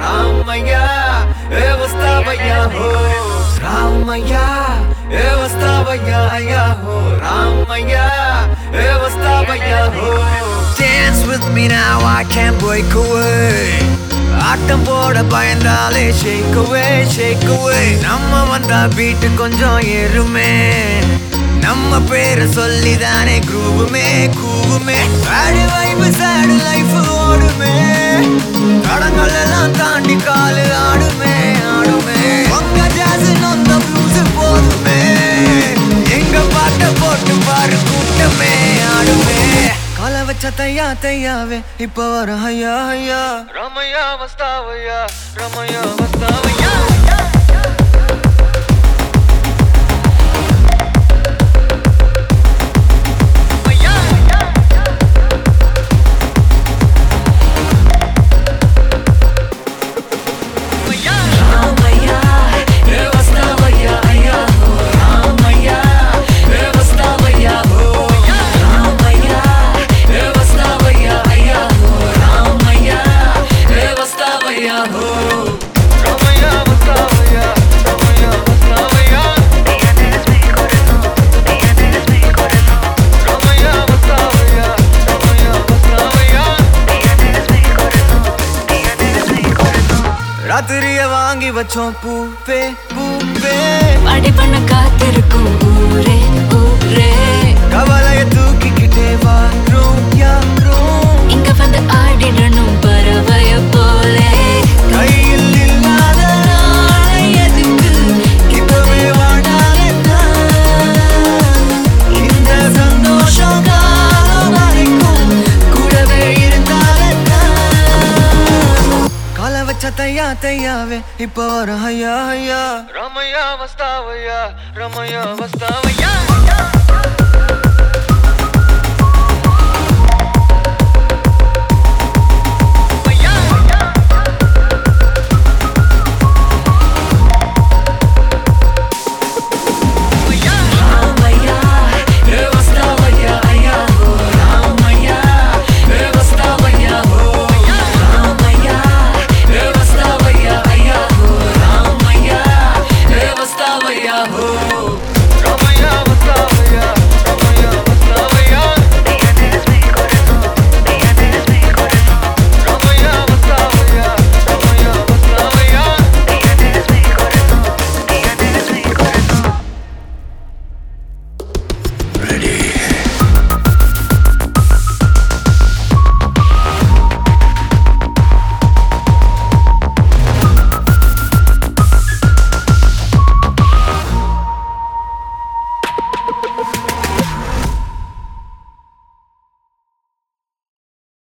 Ramaya, e vastavaya ho. Ramaya, e vastavaya aya ho. Ramaya, e vastavaya ho. Dance with me now, I can't break away. ஆட்டம் போட பயந்தாலே ஷேக் அவே ஷேக் அவே நம்ம வந்தா beat கொஞ்சம் ஏறுமே நம்ம பேரை சொல்லி தானே குரூவுமே கூவுமே சாடு வைப்பு சாடு காலு ஆடுமே ஆடுமே. உங்க ஜாஸ் நொந்த ப்ளூஸ் போதுமே. எங்க பாட்ட போட்டு பாரு கூட்டமே ஆடுமே. கால வச்ச தையா தையாவே இப்ப வர ஐயா ஐயா. ரமையா வஸ்தாவையா ரமையா ராத்திரிய வாங்கி வச்சோம் பூப்பே பூப்பே. படி பண்ண காத்திருக்கும் ஊரே. வச்ச தையா தையாவே இப்ப வர ஐயா ஐயா ரமையா வஸ்தாவையா ரமையா வஸ்தாவையா